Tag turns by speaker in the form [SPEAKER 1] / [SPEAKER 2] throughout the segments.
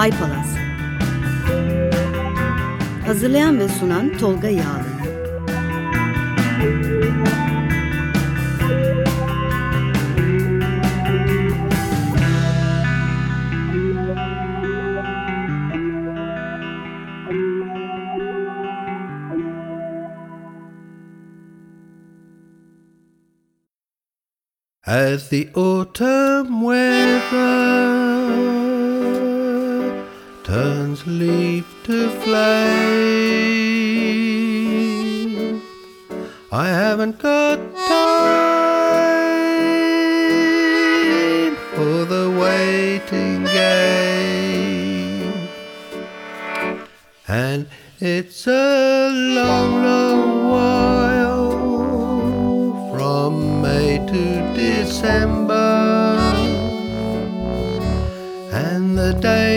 [SPEAKER 1] Ay Palas. Hazırlayan ve sunan Tolga Yağlı.
[SPEAKER 2] As the autumn weather whose leaf to flame. I haven't got time for the waiting game, and it's a long, long while from May to December, and the
[SPEAKER 3] day.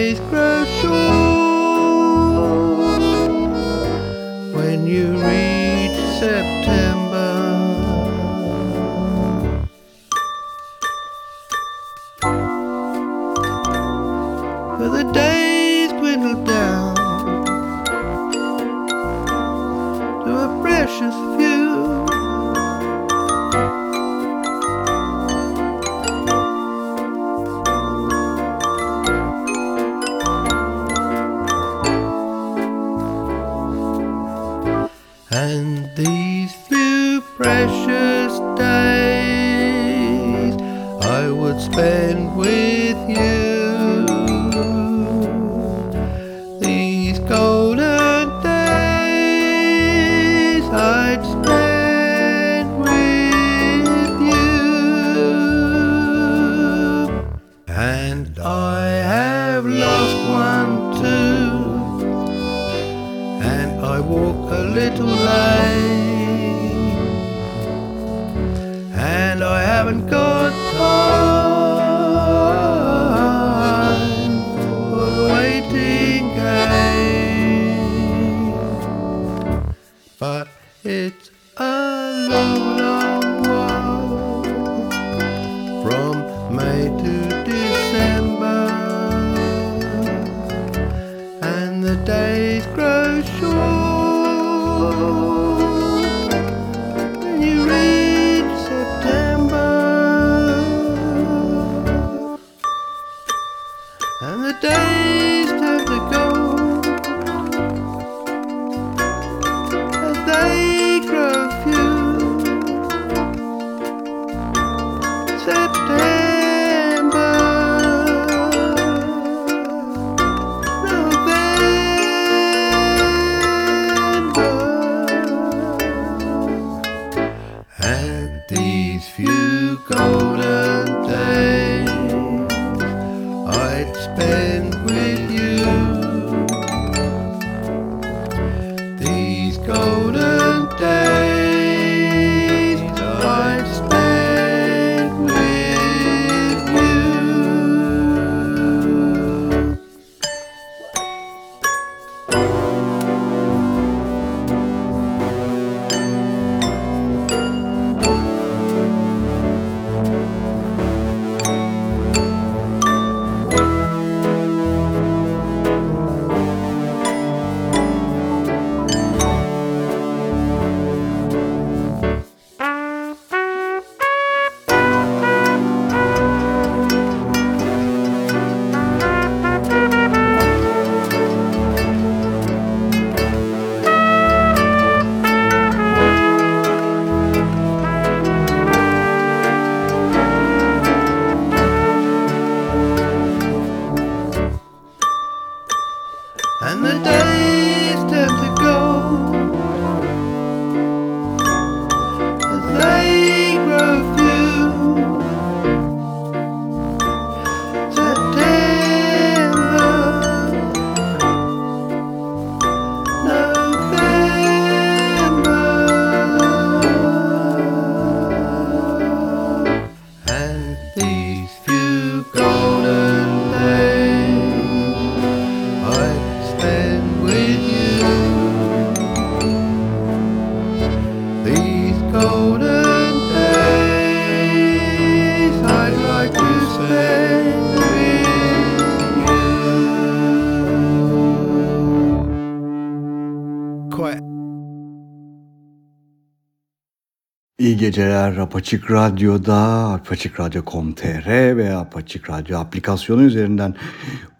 [SPEAKER 3] Geceler Apaçık Radyo'da, Apaçık Radyo.com.tr ve Apaçık Radyo aplikasyonu üzerinden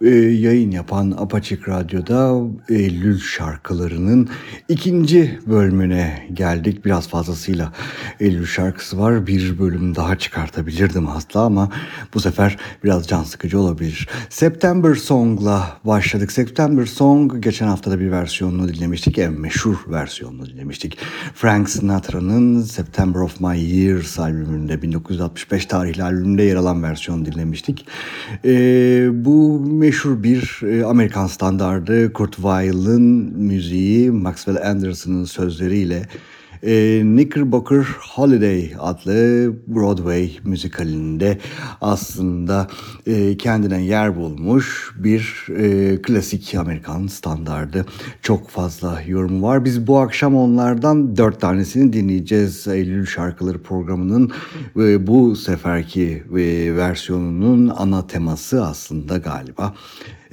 [SPEAKER 3] e, yayın yapan Apaçık Radyo'da Eylül şarkılarının ikinci bölümüne geldik. Biraz fazlasıyla Eylül şarkısı var. Bir bölüm daha çıkartabilirdim asla ama bu sefer biraz can sıkıcı olabilir. September Song'la başladık. September Song geçen hafta da bir versiyonunu dinlemiştik. En meşhur versiyonunu dinlemiştik. Frank Sinatra'nın September of My Years albümünde 1965 tarihli albümünde yer alan versiyonu dinlemiştik. Ee, bu meşhur bir e, Amerikan standardı Kurt Weill'ın müziği Maxwell Anderson'ın sözleriyle e, Knickerbocker Holiday adlı Broadway müzikalinde aslında e, kendine yer bulmuş bir e, klasik Amerikan standardı. Çok fazla yorumu var. Biz bu akşam onlardan dört tanesini dinleyeceğiz. Eylül Şarkıları programının e, bu seferki e, versiyonunun ana teması aslında galiba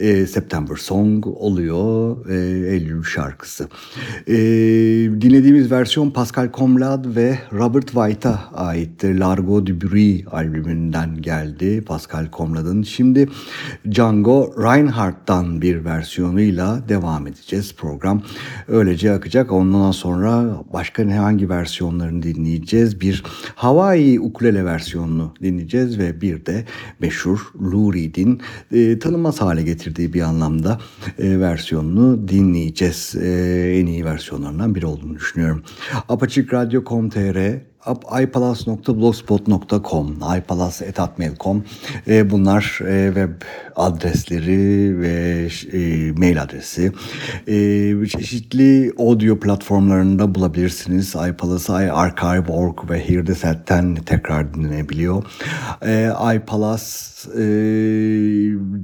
[SPEAKER 3] e, September Song oluyor e, Eylül şarkısı. E, dinlediğimiz versiyon Pascal Comlade ve Robert White'a aittir. Largo du Bruit albümünden geldi Pascal Comlade'ın. Şimdi Django Reinhardt'tan bir versiyonuyla devam edeceğiz program. Öylece akacak. Ondan sonra başka ne hangi versiyonlarını dinleyeceğiz? Bir Hawaii ukulele versiyonunu dinleyeceğiz ve bir de meşhur Lou Reed'in e, tanınmaz hale getirdiği bir anlamda e, versiyonunu dinleyeceğiz. E, en iyi versiyonlarından biri olduğunu düşünüyorum. apaçikradyo.com.tr ipalas.blogspot.com ipalas.atmail.com e, bunlar e, web adresleri ve e, mail adresi. E, çeşitli audio platformlarında bulabilirsiniz. iPalas, iArchive.org ve Hear the Set'ten tekrar dinlenebiliyor. E, iPalas e,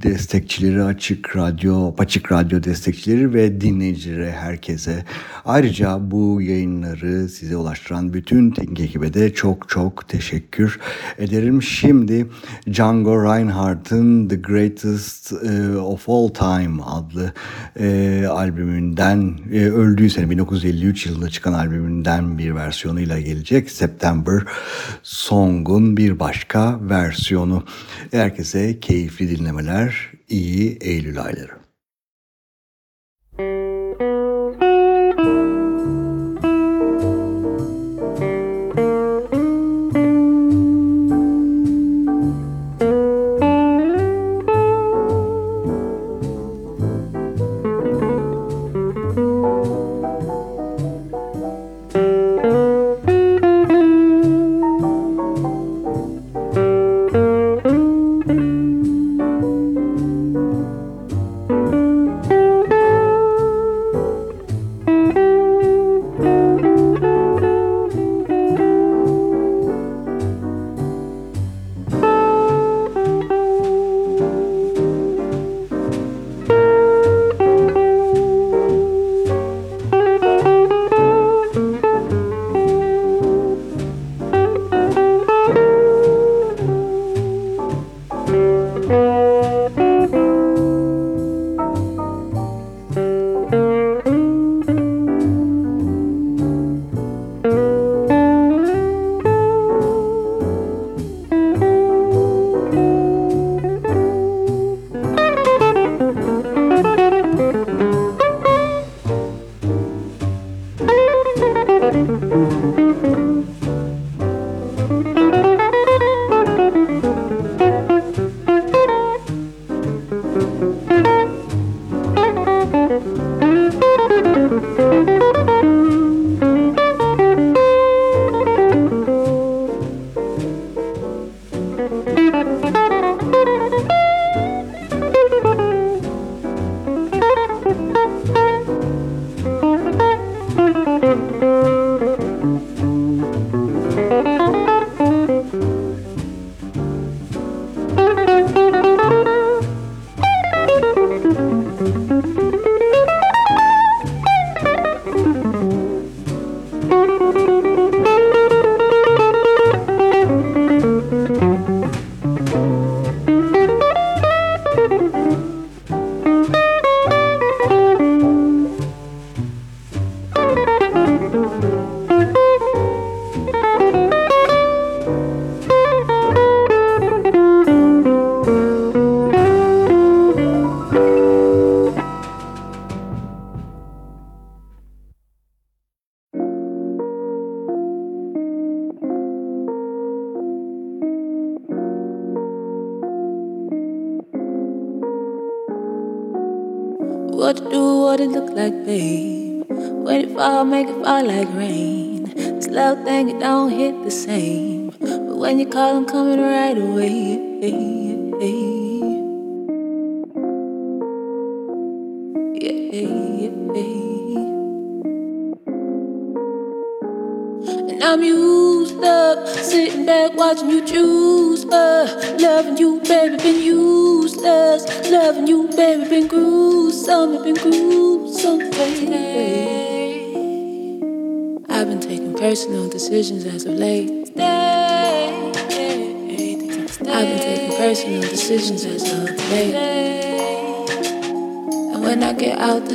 [SPEAKER 3] destekçileri açık radyo, açık radyo destekçileri ve dinleyicileri herkese. Ayrıca bu yayınları size ulaştıran bütün teknik ekibe de çok çok teşekkür ederim. Şimdi Django Reinhardt'ın The Greatest e, of All Time adlı e, albümünden e, öldüğü sene 1953 yılında çıkan albümünden bir versiyonuyla gelecek. September Song'un bir başka versiyonu. Herkese keyifli dinlemeler, iyi Eylül ayları.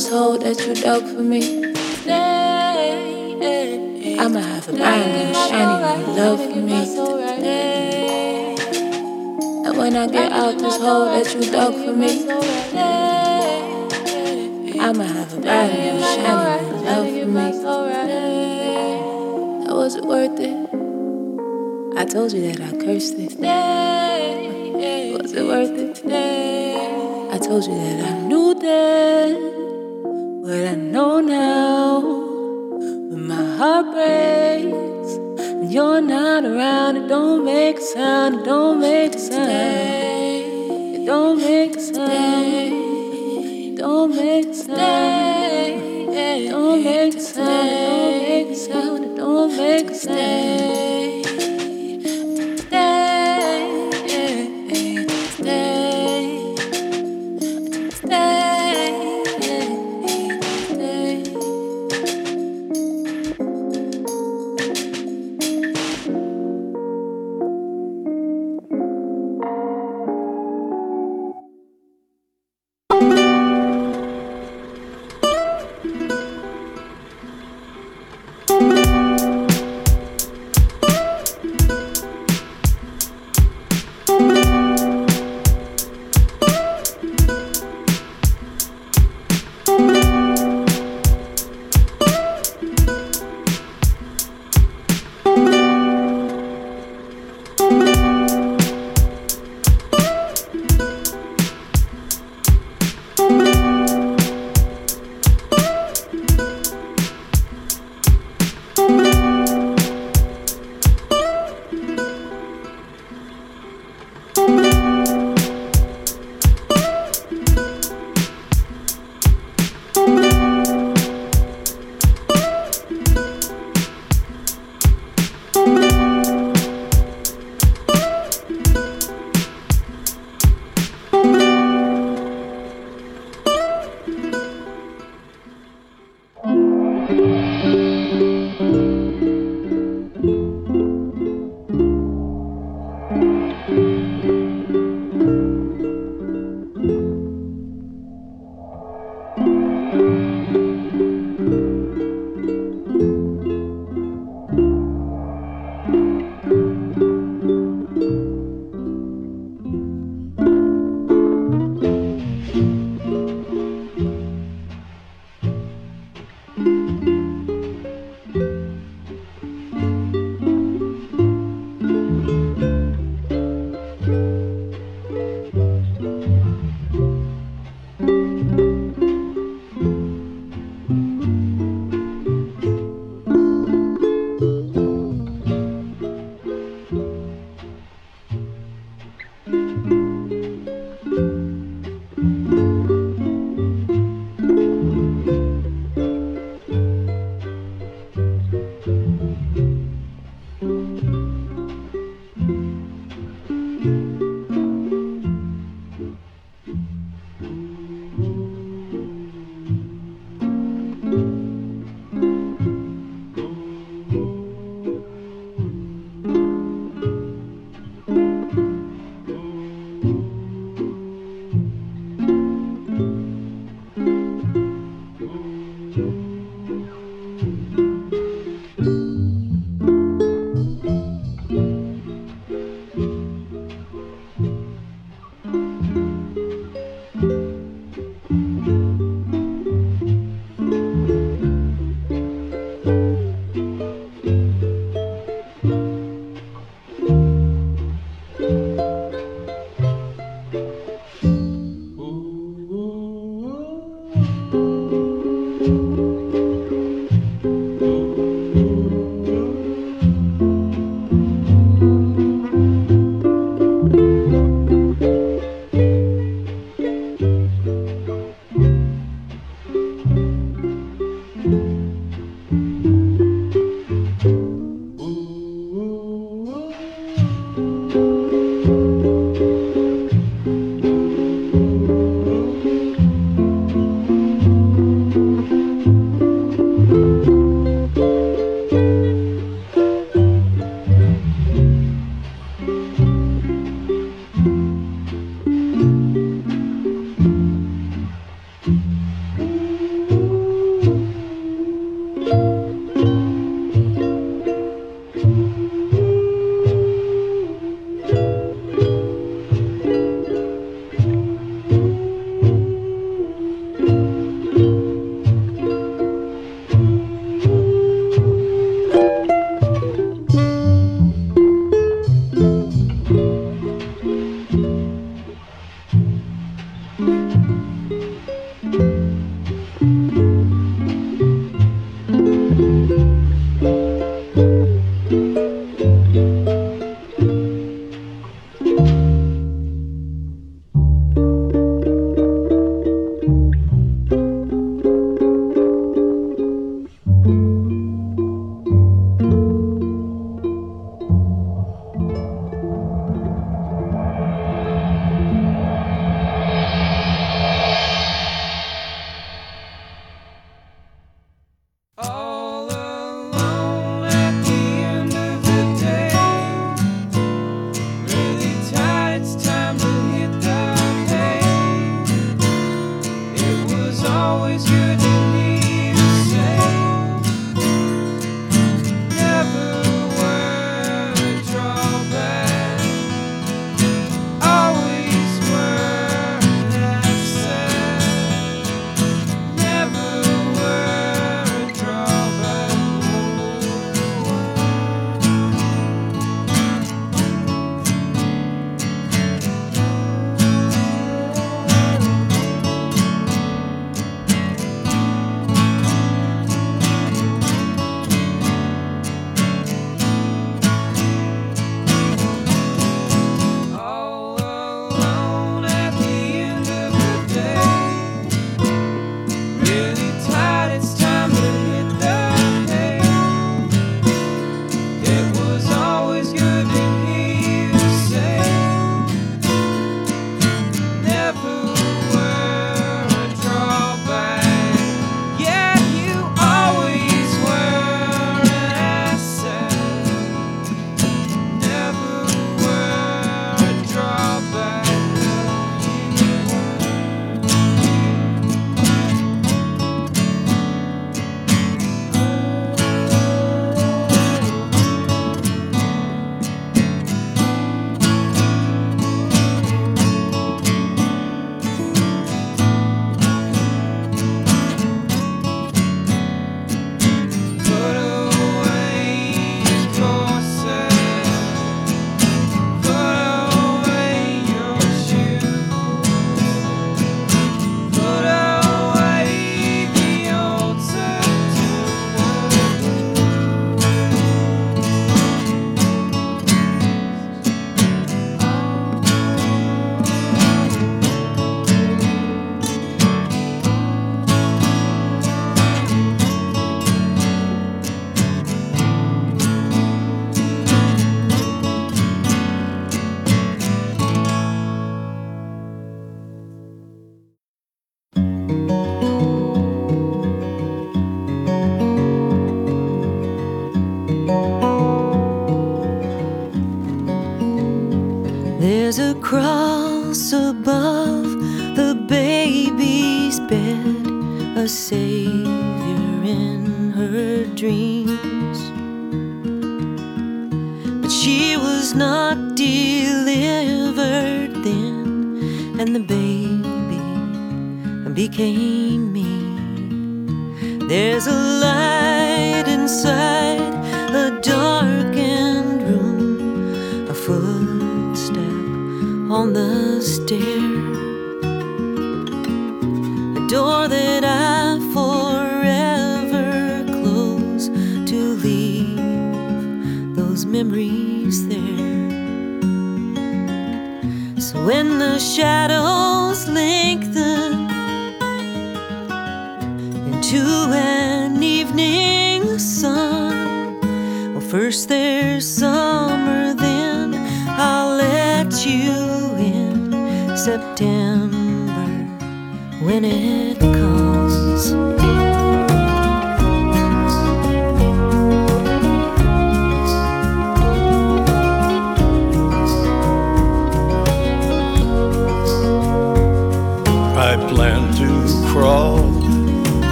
[SPEAKER 4] This hole that you dug for me, I'ma have a brand new shiny love for me. And when I get out this hole that you dug for me, I'ma have a brand new shiny love for me today. Now was it worth it? I told you that I cursed it. Was it worth it? I told you that I knew then what I know now. When my heart breaks and you're not around, it don't make a sound. It don't make a sound. It don't make a sound. It don't make a sound. It don't make a sound. It don't make a sound. It don't make a sound.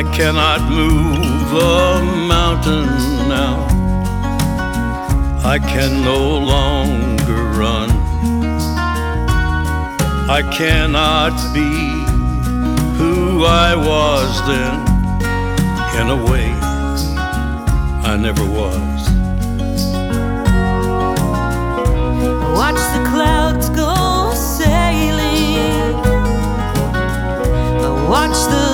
[SPEAKER 5] I
[SPEAKER 6] cannot move the mountain now. I can no longer run. I cannot be who I was then. In a way, I never was.
[SPEAKER 5] Watch the clouds go sailing. Watch the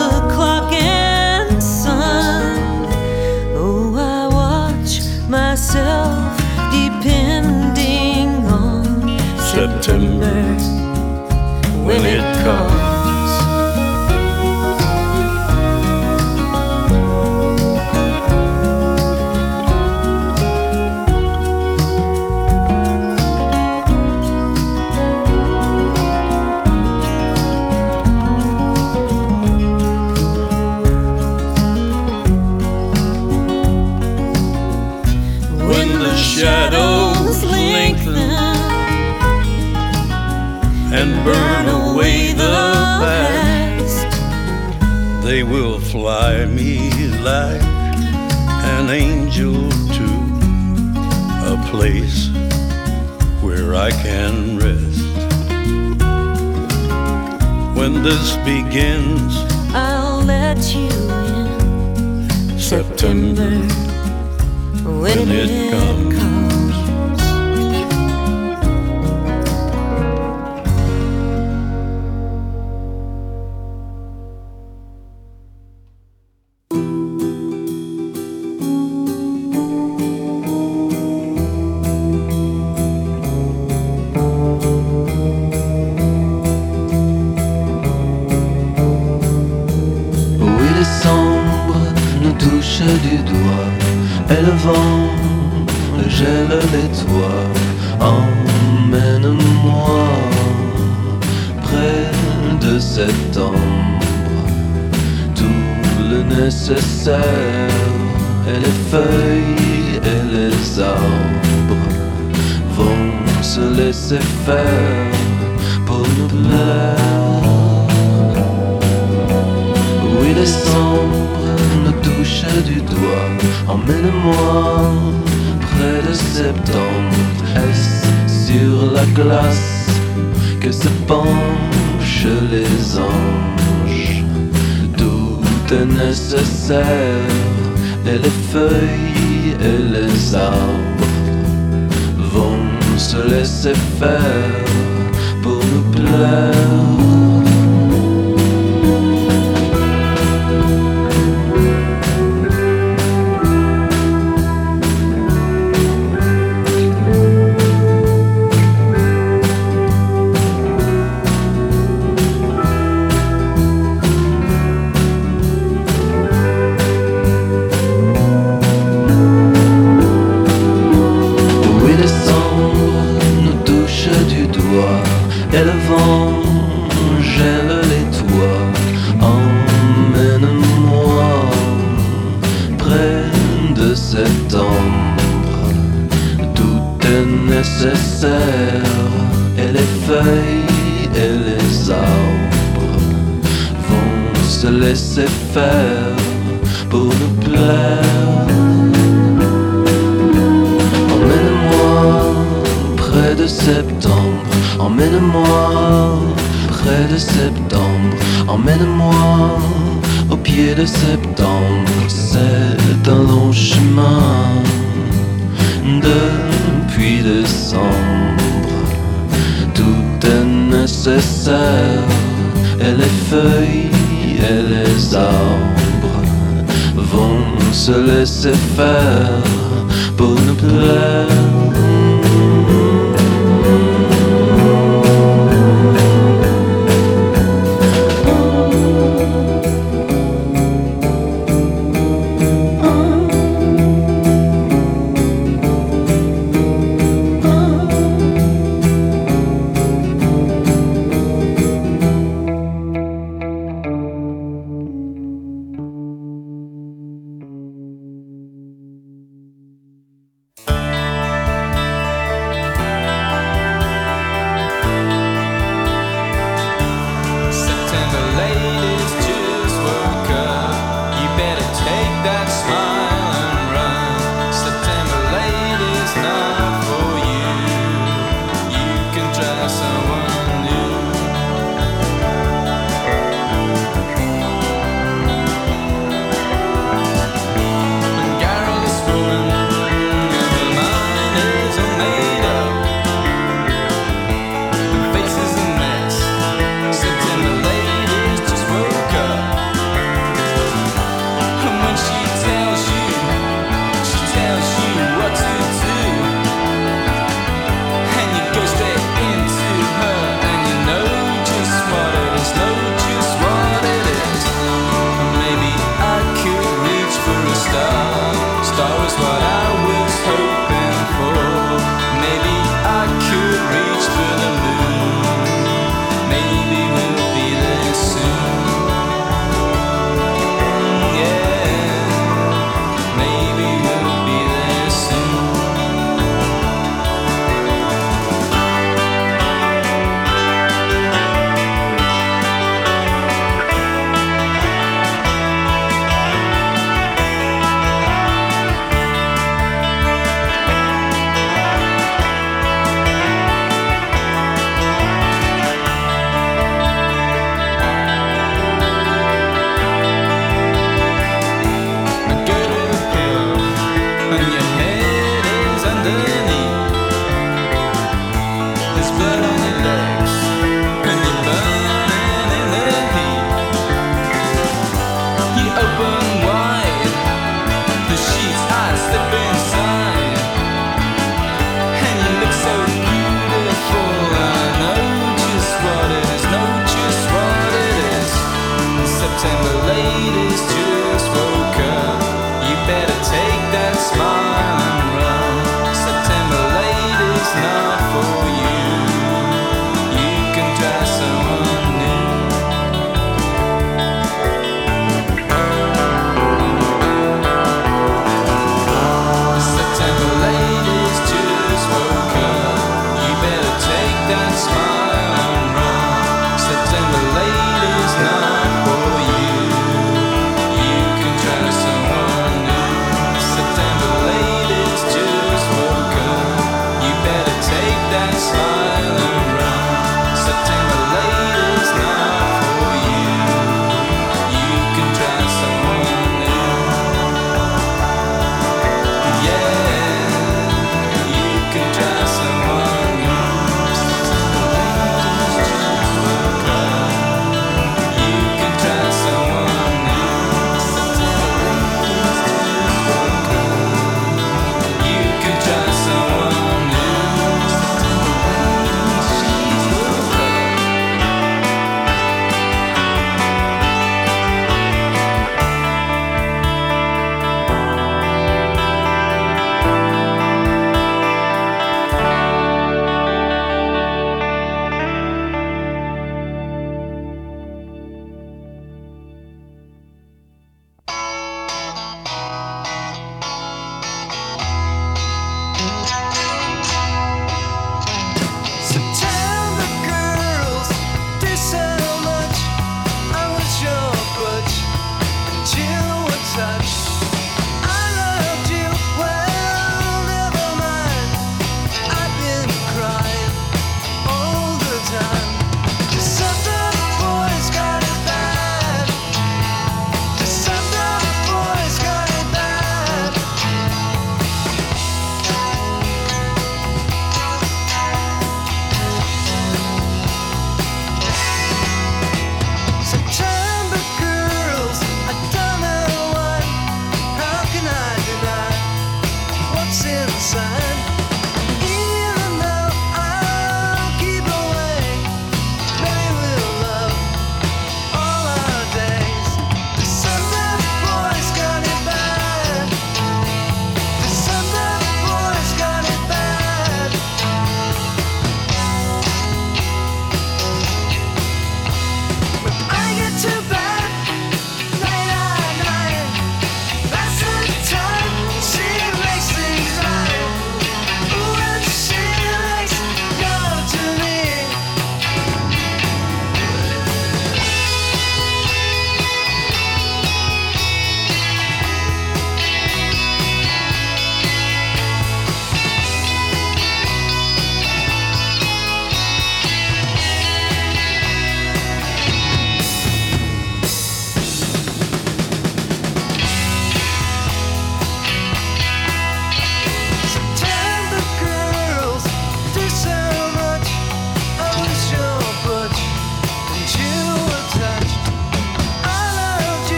[SPEAKER 6] come. they will fly me like an angel to a place where I can rest. When this begins,
[SPEAKER 5] I'll let you in
[SPEAKER 6] September
[SPEAKER 5] when,
[SPEAKER 6] when it comes.
[SPEAKER 7] fair. de septembre,
[SPEAKER 8] c'est un long chemin depuis décembre. Tout est nécessaire, et les feuilles et les arbres vont se laisser faire.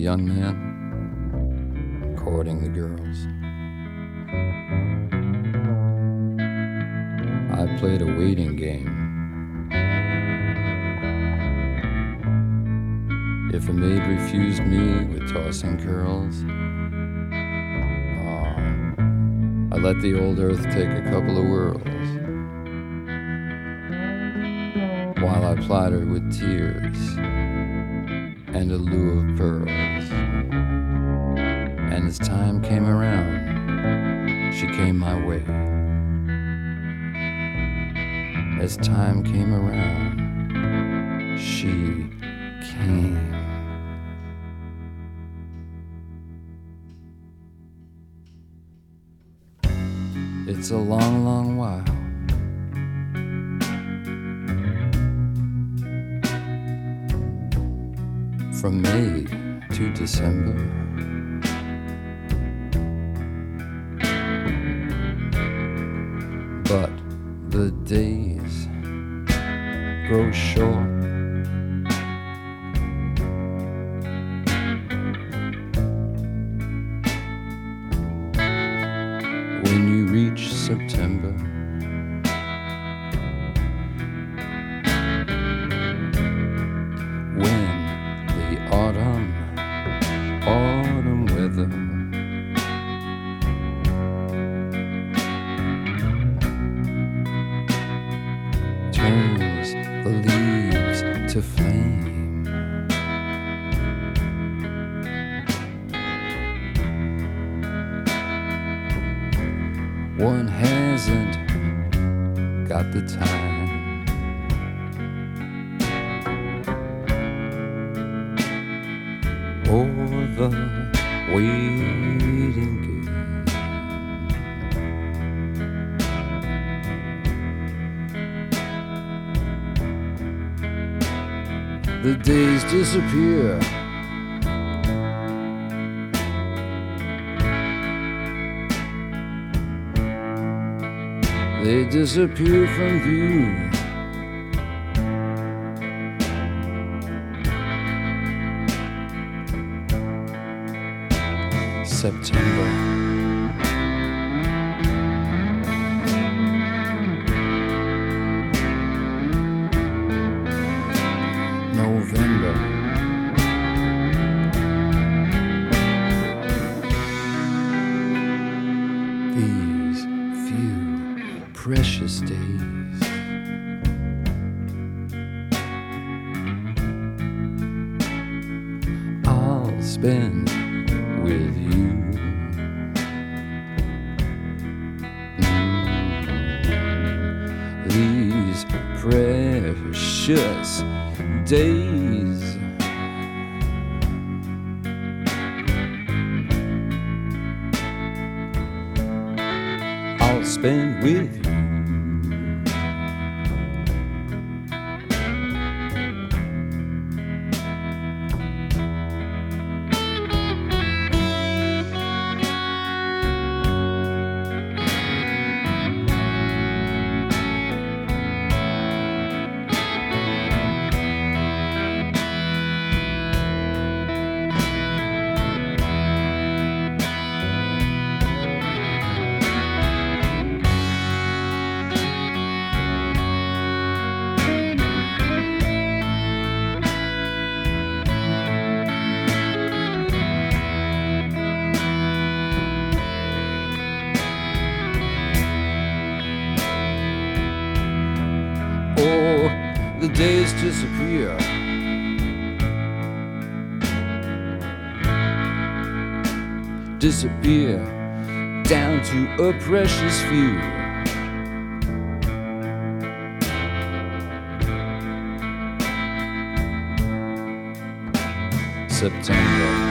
[SPEAKER 9] Young man courting the girls. I played a waiting game. If a maid refused me with tossing curls, oh, I let the old earth take a couple of whirls while I plied her with tears and a lure of pearls. And as time came around, she came my way. As time came around, she came. It's a long, long From May to December. But the days grow short. To flame. One hasn't got the time. Disappear. They disappear from view. September. Disappear. Disappear down to a precious few. September.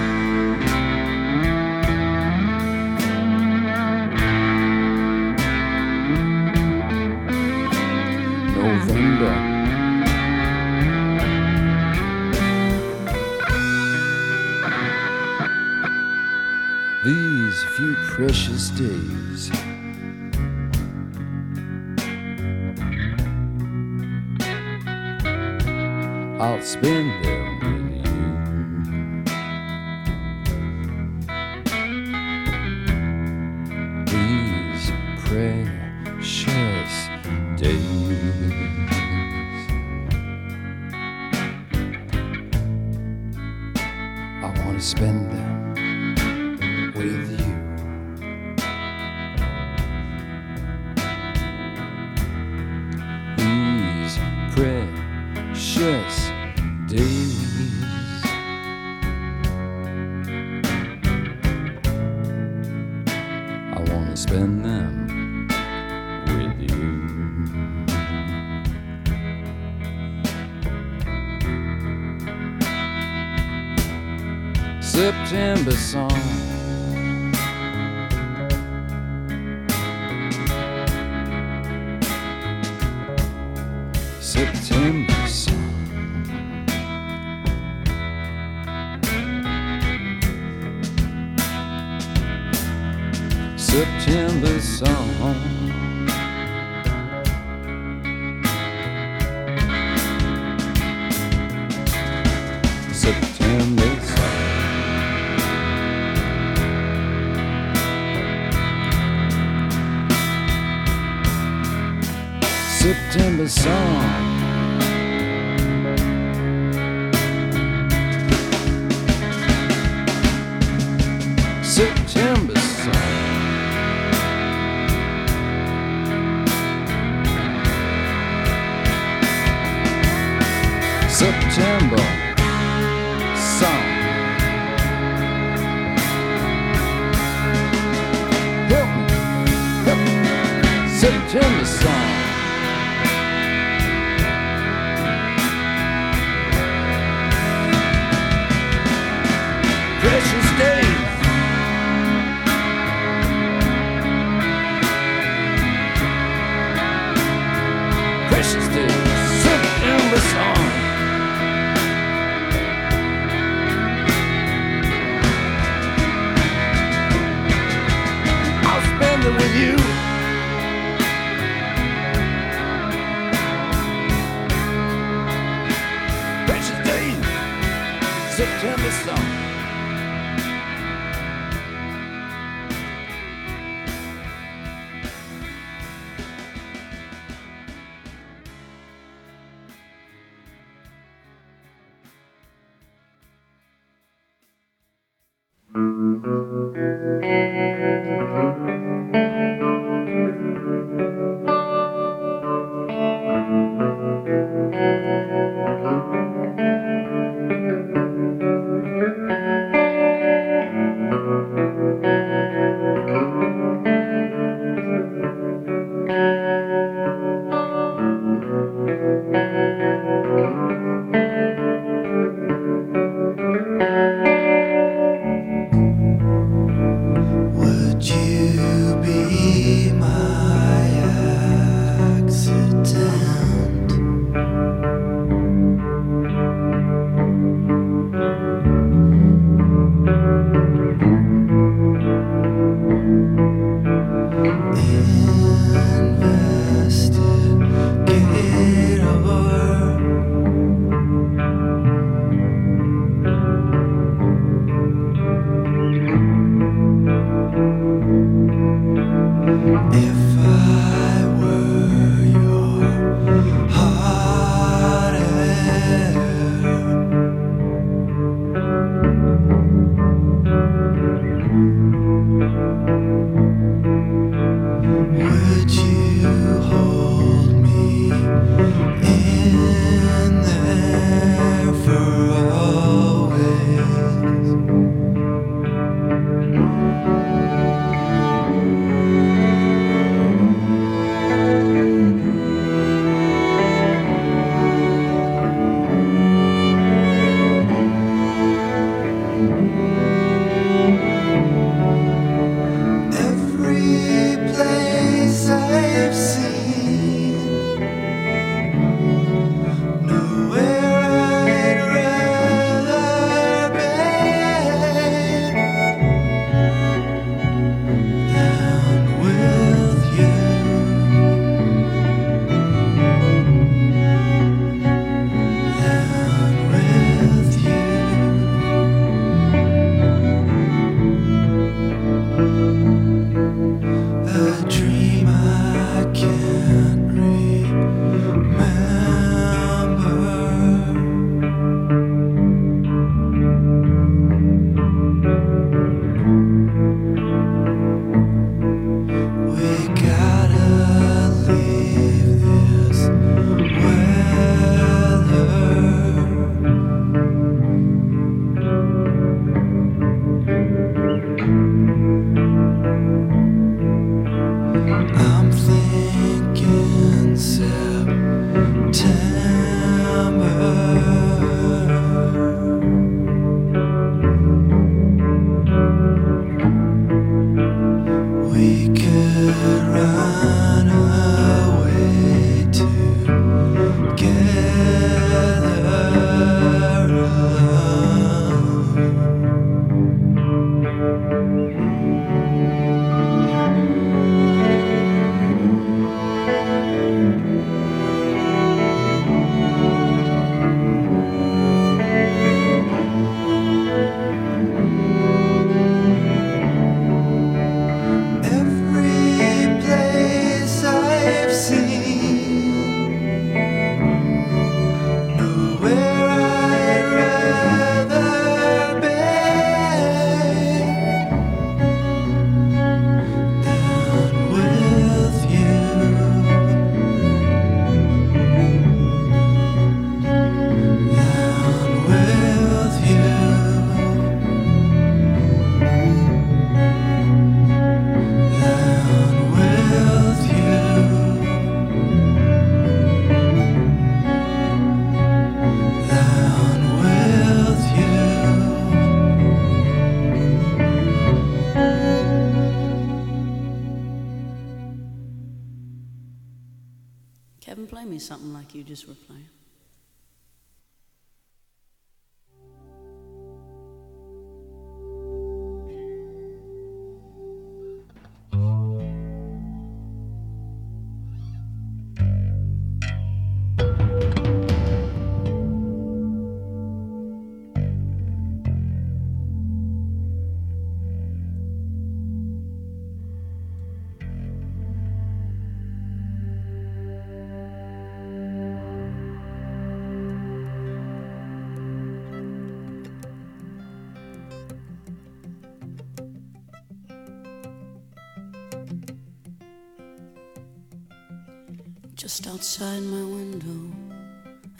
[SPEAKER 9] Spend them with you. September song. September song.
[SPEAKER 5] outside my window,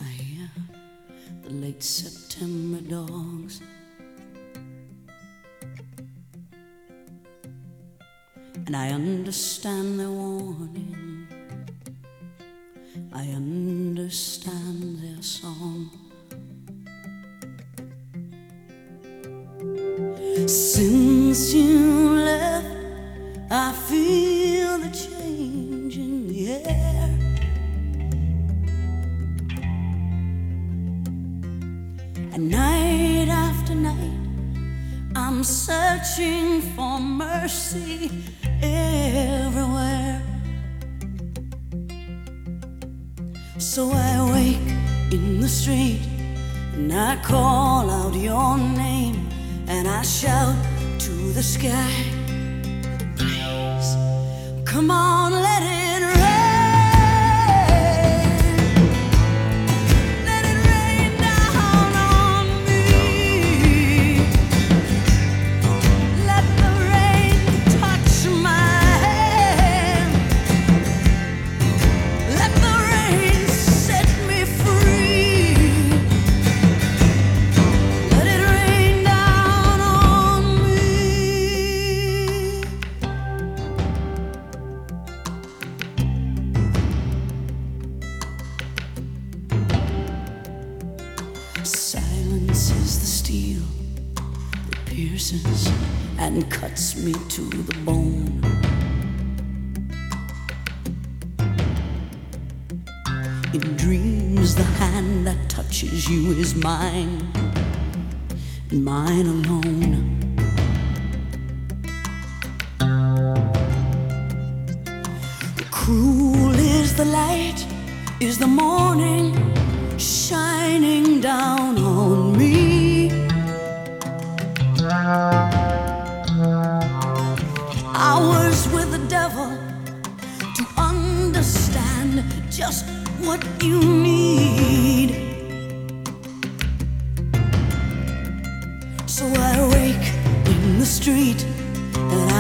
[SPEAKER 5] I hear the late September dogs. And I understand their warning, I understand their song. Since you left, I feel. mercy everywhere. So I wake in the street and I call out your name and I shout to the sky, please come on.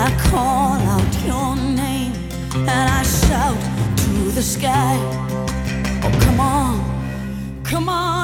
[SPEAKER 5] I call out your name and I shout to the sky. Oh, come on, come on.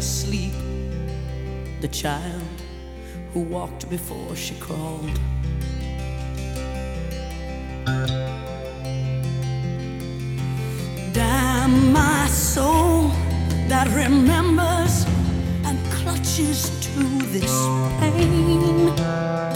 [SPEAKER 5] Sleep, the child who walked before she crawled. Damn my soul that remembers and clutches to this pain.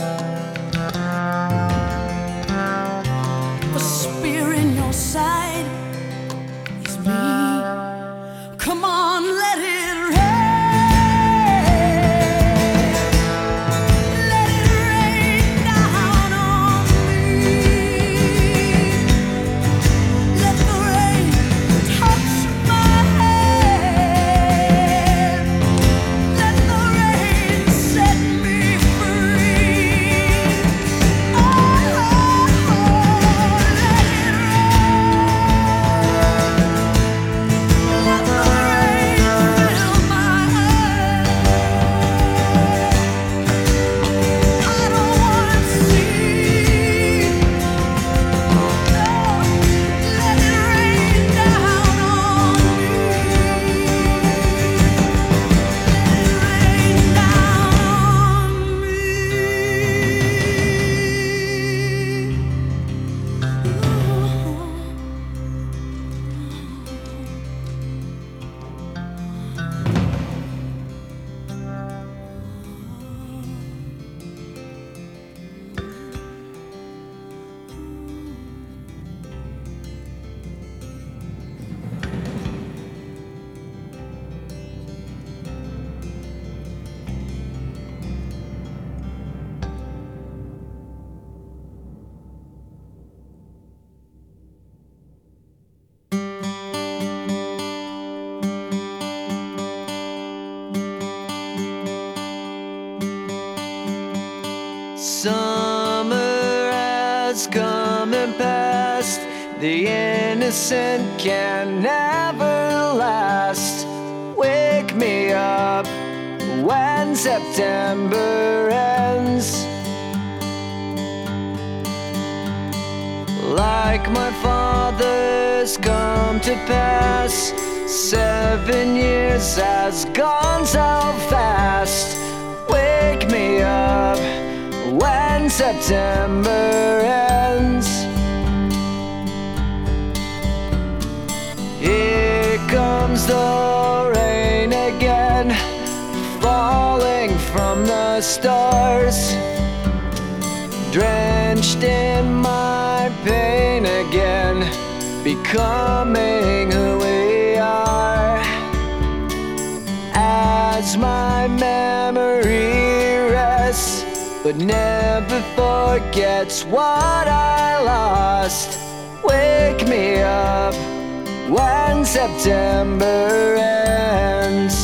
[SPEAKER 10] Like my father's come to pass. Seven years has gone so fast. Wake me up when September ends. Here comes the rain again, falling from the stars, drenched in my again, becoming who we are. As my memory rests, but never forgets what I lost. Wake me up when September ends.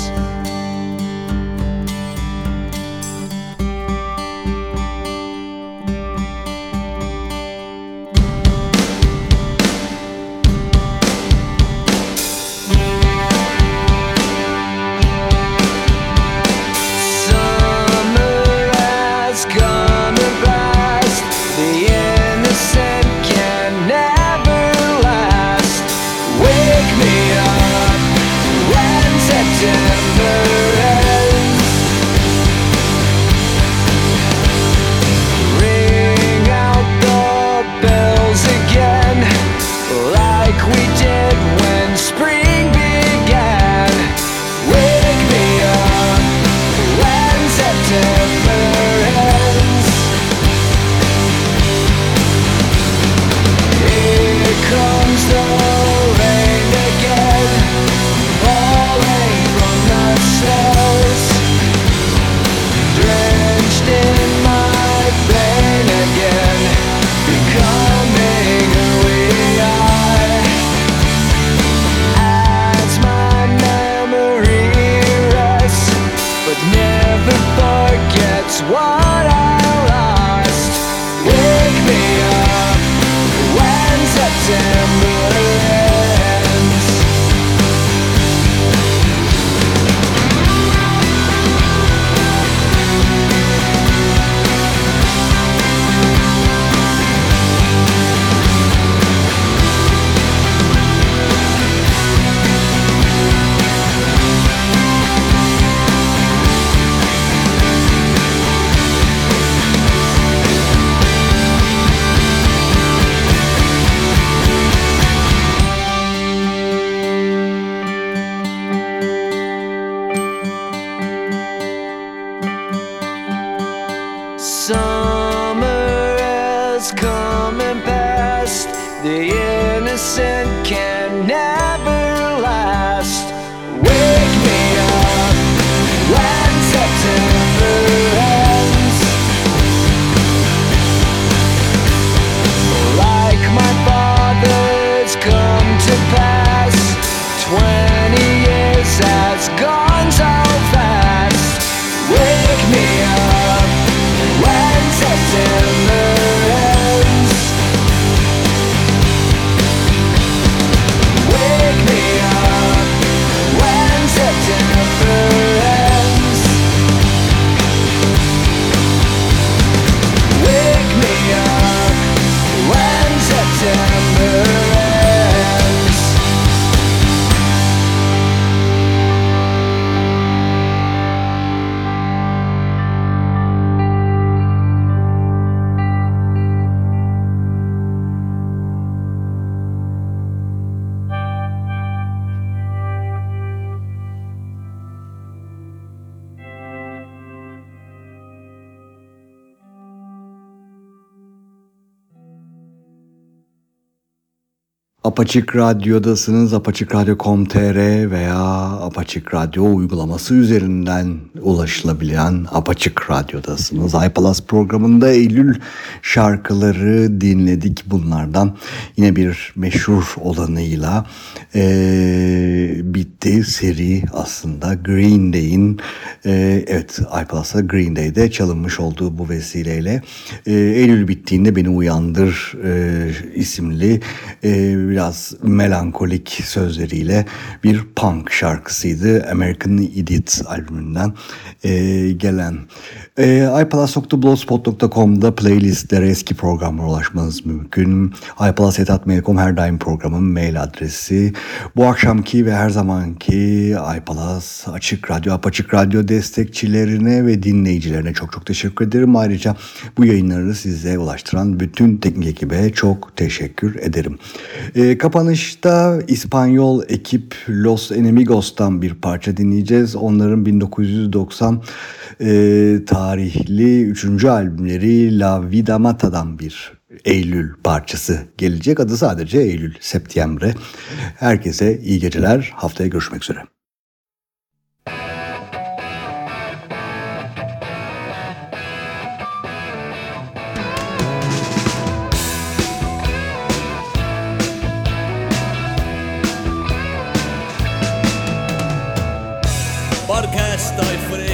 [SPEAKER 3] Apaçık Radyo'dasınız. Apaçık Radyo.com.tr veya Apaçık Radyo uygulaması üzerinden ulaşılabilen Apaçık Radyo'dasınız. iPalas programında Eylül şarkıları dinledik bunlardan. Yine bir meşhur olanıyla eee, bitti seri aslında. Green Day'in eee, evet iPalas'ta Green Day'de çalınmış olduğu bu vesileyle eee, Eylül bittiğinde beni uyandır eee, isimli eee, biraz melankolik sözleriyle bir punk şarkısıydı. American Idiot albümünden eee, gelen. Eee iPalas.blogspot.com'da playlistlere eski programlara ulaşmanız mümkün. iPalas.mail.com her daim programın mail adresi. Bu akşamki ve her zamanki iPalas Açık Radyo, Apaçık Radyo destekçilerine ve dinleyicilerine çok çok teşekkür ederim. Ayrıca bu yayınları size ulaştıran bütün teknik ekibe çok teşekkür ederim. Ee, kapanışta İspanyol ekip Los Enemigos'tan bir parça dinleyeceğiz. Onların 1990 e, tarihli 3. albümleri La Vida Mata'dan bir Eylül parçası gelecek. Adı sadece Eylül, Septembre. Herkese iyi geceler. Haftaya görüşmek üzere.
[SPEAKER 8] Porque estoy frío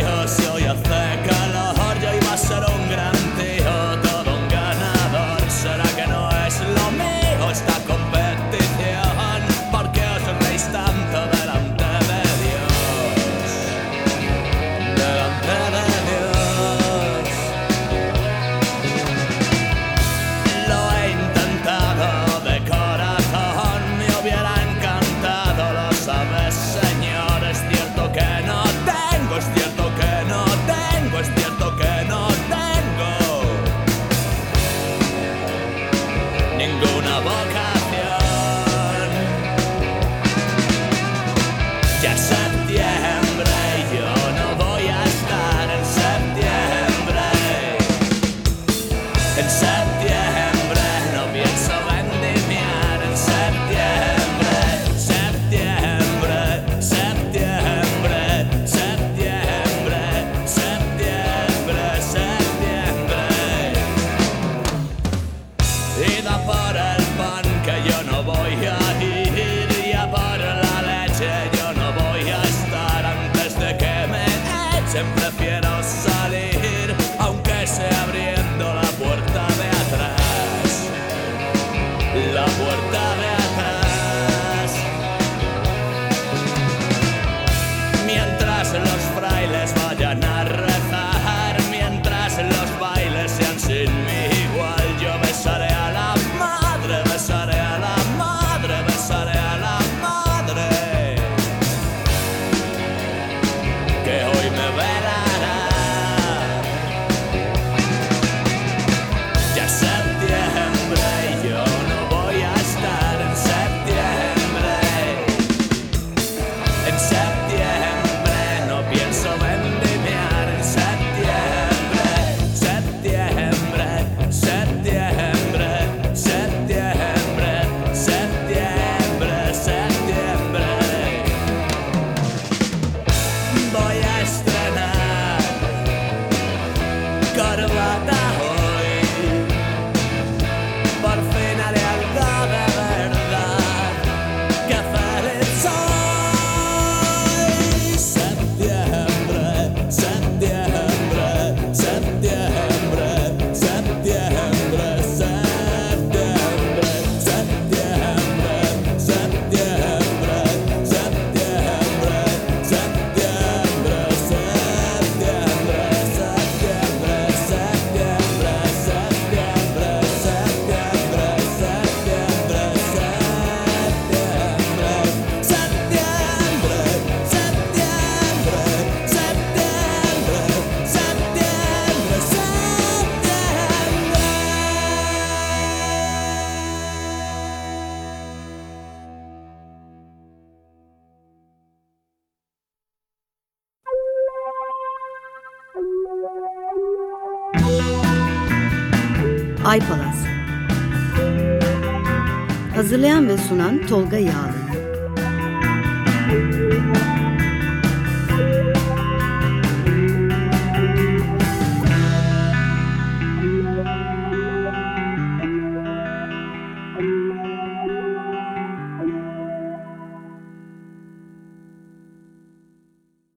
[SPEAKER 1] sunan Tolga Yağlı.